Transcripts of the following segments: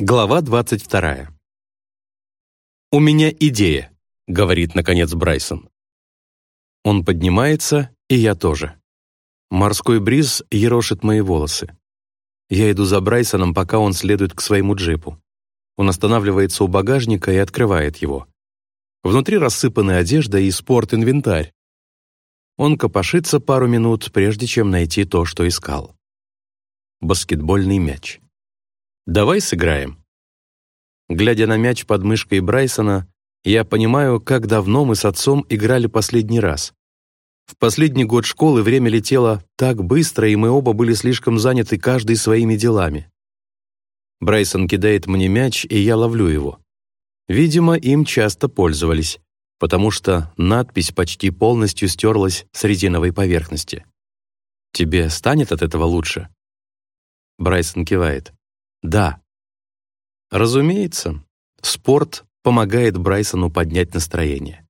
Глава 22. «У меня идея», — говорит, наконец, Брайсон. Он поднимается, и я тоже. Морской бриз ерошит мои волосы. Я иду за Брайсоном, пока он следует к своему джипу. Он останавливается у багажника и открывает его. Внутри рассыпаны одежда и спорт-инвентарь. Он копошится пару минут, прежде чем найти то, что искал. Баскетбольный мяч. «Давай сыграем». Глядя на мяч под мышкой Брайсона, я понимаю, как давно мы с отцом играли последний раз. В последний год школы время летело так быстро, и мы оба были слишком заняты каждый своими делами. Брайсон кидает мне мяч, и я ловлю его. Видимо, им часто пользовались, потому что надпись почти полностью стерлась с резиновой поверхности. «Тебе станет от этого лучше?» Брайсон кивает. Да. Разумеется, спорт помогает Брайсону поднять настроение.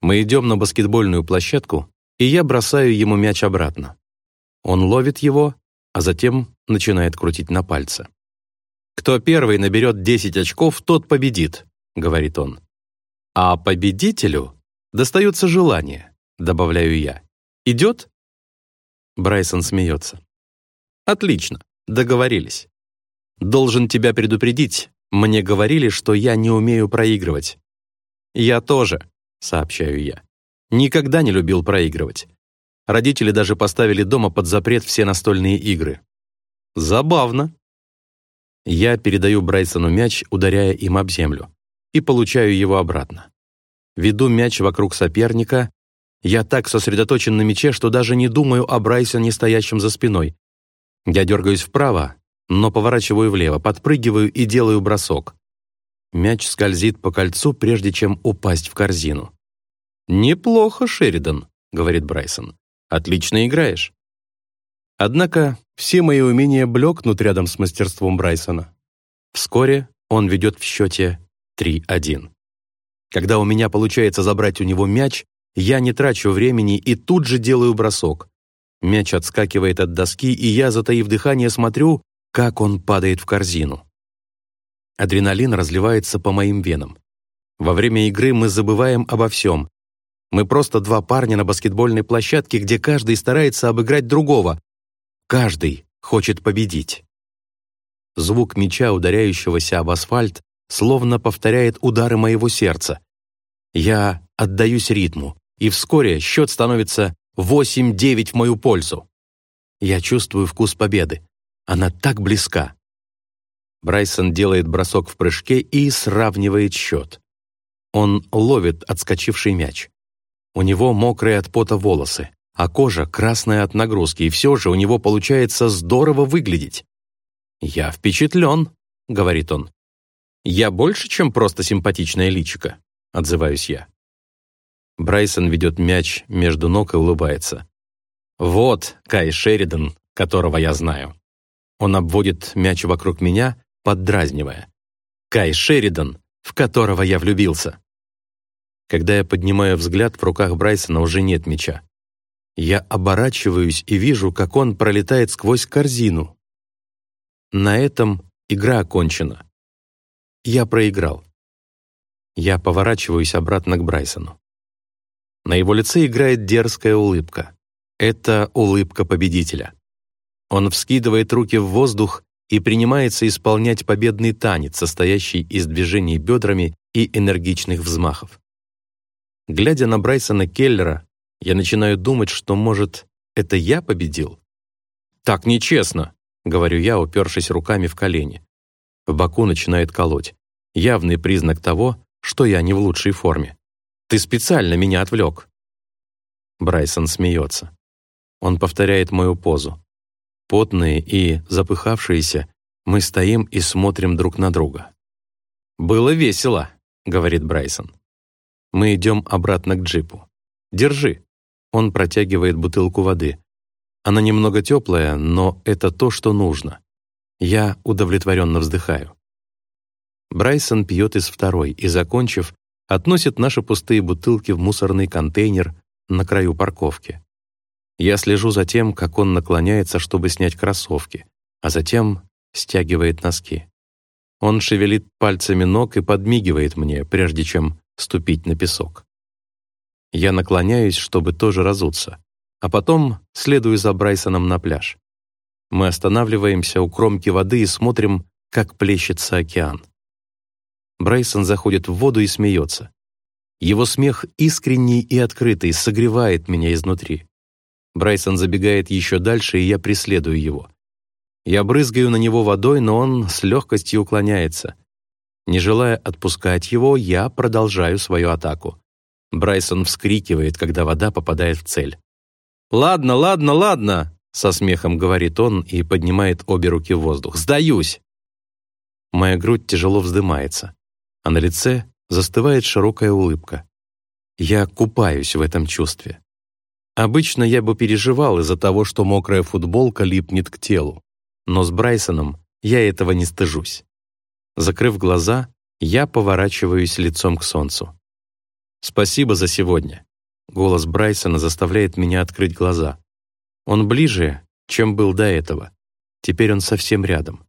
Мы идем на баскетбольную площадку, и я бросаю ему мяч обратно. Он ловит его, а затем начинает крутить на пальце. «Кто первый наберет 10 очков, тот победит», — говорит он. «А победителю достается желание», — добавляю я. «Идет?» Брайсон смеется. «Отлично, договорились. Должен тебя предупредить. Мне говорили, что я не умею проигрывать. Я тоже, сообщаю я. Никогда не любил проигрывать. Родители даже поставили дома под запрет все настольные игры. Забавно. Я передаю Брайсону мяч, ударяя им об землю, и получаю его обратно. Веду мяч вокруг соперника. Я так сосредоточен на мяче, что даже не думаю о Брайсоне, стоящем за спиной. Я дергаюсь вправо, но поворачиваю влево, подпрыгиваю и делаю бросок. Мяч скользит по кольцу, прежде чем упасть в корзину. «Неплохо, Шеридан», — говорит Брайсон. «Отлично играешь». Однако все мои умения блекнут рядом с мастерством Брайсона. Вскоре он ведет в счете 3-1. Когда у меня получается забрать у него мяч, я не трачу времени и тут же делаю бросок. Мяч отскакивает от доски, и я, затаив дыхание, смотрю, как он падает в корзину. Адреналин разливается по моим венам. Во время игры мы забываем обо всем. Мы просто два парня на баскетбольной площадке, где каждый старается обыграть другого. Каждый хочет победить. Звук мяча, ударяющегося об асфальт, словно повторяет удары моего сердца. Я отдаюсь ритму, и вскоре счет становится 8-9 в мою пользу. Я чувствую вкус победы. Она так близка. Брайсон делает бросок в прыжке и сравнивает счет. Он ловит отскочивший мяч. У него мокрые от пота волосы, а кожа красная от нагрузки, и все же у него получается здорово выглядеть. «Я впечатлен», — говорит он. «Я больше, чем просто симпатичная личика», — отзываюсь я. Брайсон ведет мяч между ног и улыбается. «Вот Кай Шеридан, которого я знаю». Он обводит мяч вокруг меня, поддразнивая. Кай Шеридан, в которого я влюбился. Когда я поднимаю взгляд, в руках Брайсона уже нет мяча. Я оборачиваюсь и вижу, как он пролетает сквозь корзину. На этом игра окончена. Я проиграл. Я поворачиваюсь обратно к Брайсону. На его лице играет дерзкая улыбка. Это улыбка победителя. Он вскидывает руки в воздух и принимается исполнять победный танец, состоящий из движений бедрами и энергичных взмахов. Глядя на Брайсона Келлера, я начинаю думать, что, может, это я победил? «Так нечестно», — говорю я, упершись руками в колени. В боку начинает колоть. Явный признак того, что я не в лучшей форме. «Ты специально меня отвлек». Брайсон смеется. Он повторяет мою позу. Потные и запыхавшиеся, мы стоим и смотрим друг на друга. «Было весело», — говорит Брайсон. Мы идем обратно к джипу. «Держи». Он протягивает бутылку воды. Она немного теплая, но это то, что нужно. Я удовлетворенно вздыхаю. Брайсон пьет из второй и, закончив, относит наши пустые бутылки в мусорный контейнер на краю парковки. Я слежу за тем, как он наклоняется, чтобы снять кроссовки, а затем стягивает носки. Он шевелит пальцами ног и подмигивает мне, прежде чем ступить на песок. Я наклоняюсь, чтобы тоже разуться, а потом следую за Брайсоном на пляж. Мы останавливаемся у кромки воды и смотрим, как плещется океан. Брайсон заходит в воду и смеется. Его смех искренний и открытый, согревает меня изнутри. Брайсон забегает еще дальше, и я преследую его. Я брызгаю на него водой, но он с легкостью уклоняется. Не желая отпускать его, я продолжаю свою атаку. Брайсон вскрикивает, когда вода попадает в цель. «Ладно, ладно, ладно!» со смехом говорит он и поднимает обе руки в воздух. «Сдаюсь!» Моя грудь тяжело вздымается, а на лице застывает широкая улыбка. Я купаюсь в этом чувстве. Обычно я бы переживал из-за того, что мокрая футболка липнет к телу но с Брайсоном я этого не стыжусь. Закрыв глаза, я поворачиваюсь лицом к солнцу. «Спасибо за сегодня». Голос Брайсона заставляет меня открыть глаза. Он ближе, чем был до этого. Теперь он совсем рядом.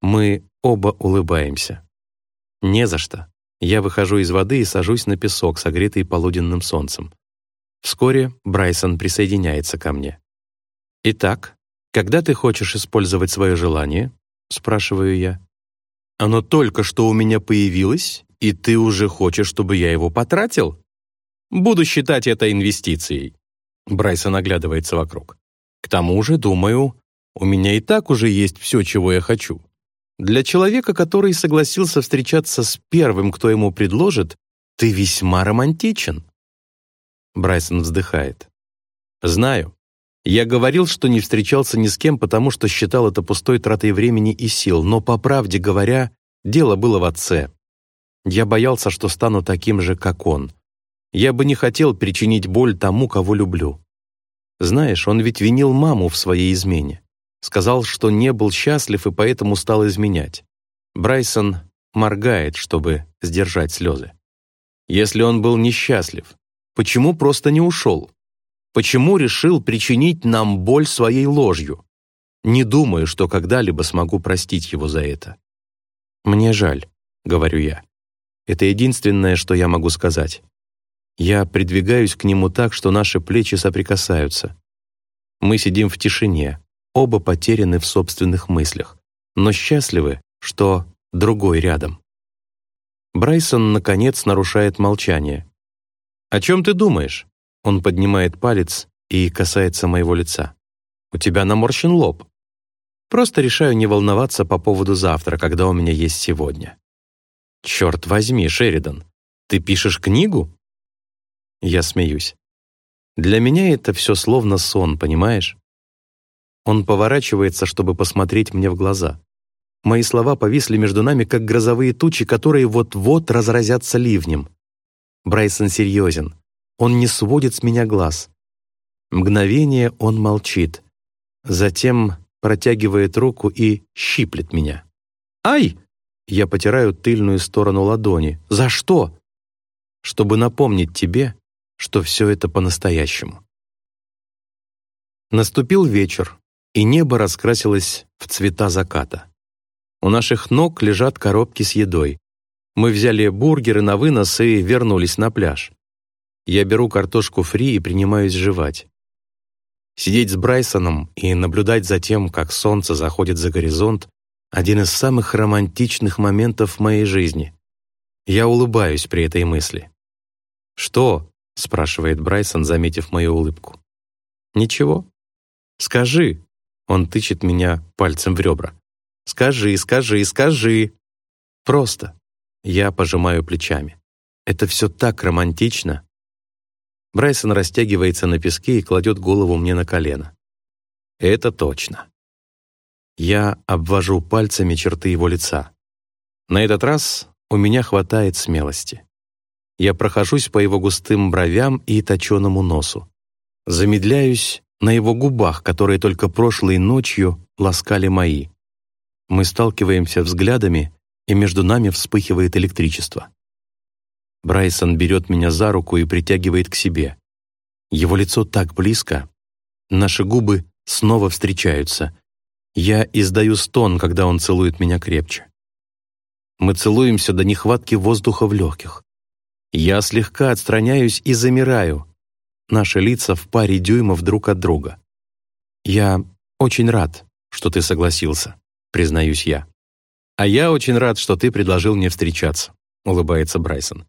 Мы оба улыбаемся. Не за что. Я выхожу из воды и сажусь на песок, согретый полуденным солнцем. Вскоре Брайсон присоединяется ко мне. «Итак, «Когда ты хочешь использовать свое желание?» — спрашиваю я. «Оно только что у меня появилось, и ты уже хочешь, чтобы я его потратил?» «Буду считать это инвестицией». Брайсон оглядывается вокруг. «К тому же, думаю, у меня и так уже есть все, чего я хочу. Для человека, который согласился встречаться с первым, кто ему предложит, ты весьма романтичен». Брайсон вздыхает. «Знаю. Я говорил, что не встречался ни с кем, потому что считал это пустой тратой времени и сил, но, по правде говоря, дело было в отце. Я боялся, что стану таким же, как он. Я бы не хотел причинить боль тому, кого люблю. Знаешь, он ведь винил маму в своей измене. Сказал, что не был счастлив и поэтому стал изменять. Брайсон моргает, чтобы сдержать слезы. Если он был несчастлив, почему просто не ушел? Почему решил причинить нам боль своей ложью? Не думаю, что когда-либо смогу простить его за это. «Мне жаль», — говорю я. Это единственное, что я могу сказать. Я придвигаюсь к нему так, что наши плечи соприкасаются. Мы сидим в тишине, оба потеряны в собственных мыслях, но счастливы, что другой рядом. Брайсон, наконец, нарушает молчание. «О чем ты думаешь?» Он поднимает палец и касается моего лица. «У тебя наморщен лоб. Просто решаю не волноваться по поводу завтра, когда у меня есть сегодня». «Черт возьми, Шеридан, ты пишешь книгу?» Я смеюсь. «Для меня это все словно сон, понимаешь?» Он поворачивается, чтобы посмотреть мне в глаза. Мои слова повисли между нами, как грозовые тучи, которые вот-вот разразятся ливнем. Брайсон серьезен. Он не сводит с меня глаз. Мгновение он молчит. Затем протягивает руку и щиплет меня. «Ай!» Я потираю тыльную сторону ладони. «За что?» «Чтобы напомнить тебе, что все это по-настоящему». Наступил вечер, и небо раскрасилось в цвета заката. У наших ног лежат коробки с едой. Мы взяли бургеры на вынос и вернулись на пляж. Я беру картошку фри и принимаюсь жевать. Сидеть с Брайсоном и наблюдать за тем, как солнце заходит за горизонт, один из самых романтичных моментов в моей жизни. Я улыбаюсь при этой мысли. «Что?» — спрашивает Брайсон, заметив мою улыбку. «Ничего. Скажи». Он тычет меня пальцем в ребра. «Скажи, скажи, скажи». «Просто». Я пожимаю плечами. Это все так романтично. Брайсон растягивается на песке и кладет голову мне на колено. Это точно. Я обвожу пальцами черты его лица. На этот раз у меня хватает смелости. Я прохожусь по его густым бровям и точеному носу. Замедляюсь на его губах, которые только прошлой ночью ласкали мои. Мы сталкиваемся взглядами, и между нами вспыхивает электричество. Брайсон берет меня за руку и притягивает к себе. Его лицо так близко. Наши губы снова встречаются. Я издаю стон, когда он целует меня крепче. Мы целуемся до нехватки воздуха в легких. Я слегка отстраняюсь и замираю. Наши лица в паре дюймов друг от друга. «Я очень рад, что ты согласился», — признаюсь я. «А я очень рад, что ты предложил мне встречаться», — улыбается Брайсон.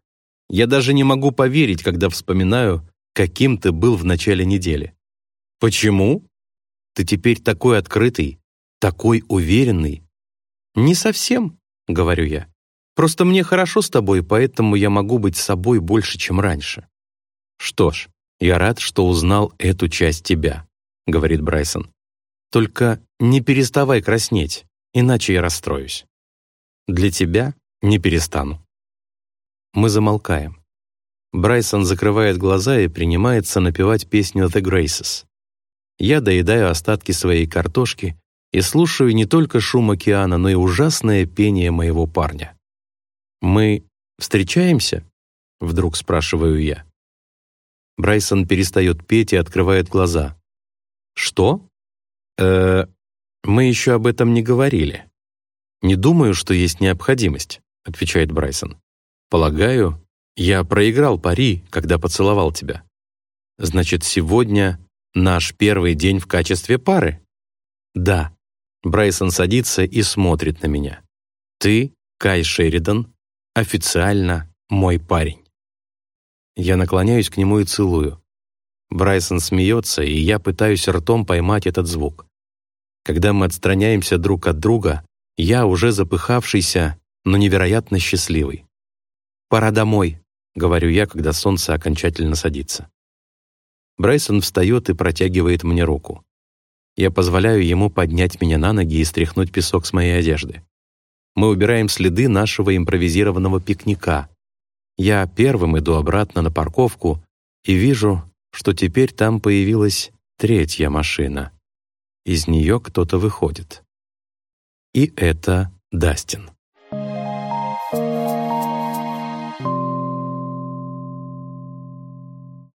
«Я даже не могу поверить, когда вспоминаю, каким ты был в начале недели». «Почему?» «Ты теперь такой открытый, такой уверенный». «Не совсем», — говорю я. «Просто мне хорошо с тобой, поэтому я могу быть собой больше, чем раньше». «Что ж, я рад, что узнал эту часть тебя», — говорит Брайсон. «Только не переставай краснеть, иначе я расстроюсь». «Для тебя не перестану». Мы замолкаем. Брайсон закрывает глаза и принимается напевать песню «The Graces». Я доедаю остатки своей картошки и слушаю не только шум океана, но и ужасное пение моего парня. «Мы встречаемся?» — вдруг спрашиваю я. Брайсон перестает петь и открывает глаза. «Что?» «Э, мы еще об этом не говорили». «Не думаю, что есть необходимость», — отвечает Брайсон. «Полагаю, я проиграл пари, когда поцеловал тебя. Значит, сегодня наш первый день в качестве пары?» «Да». Брайсон садится и смотрит на меня. «Ты, Кай Шеридан, официально мой парень». Я наклоняюсь к нему и целую. Брайсон смеется, и я пытаюсь ртом поймать этот звук. Когда мы отстраняемся друг от друга, я уже запыхавшийся, но невероятно счастливый. «Пора домой», — говорю я, когда солнце окончательно садится. Брайсон встает и протягивает мне руку. Я позволяю ему поднять меня на ноги и стряхнуть песок с моей одежды. Мы убираем следы нашего импровизированного пикника. Я первым иду обратно на парковку и вижу, что теперь там появилась третья машина. Из нее кто-то выходит. И это Дастин.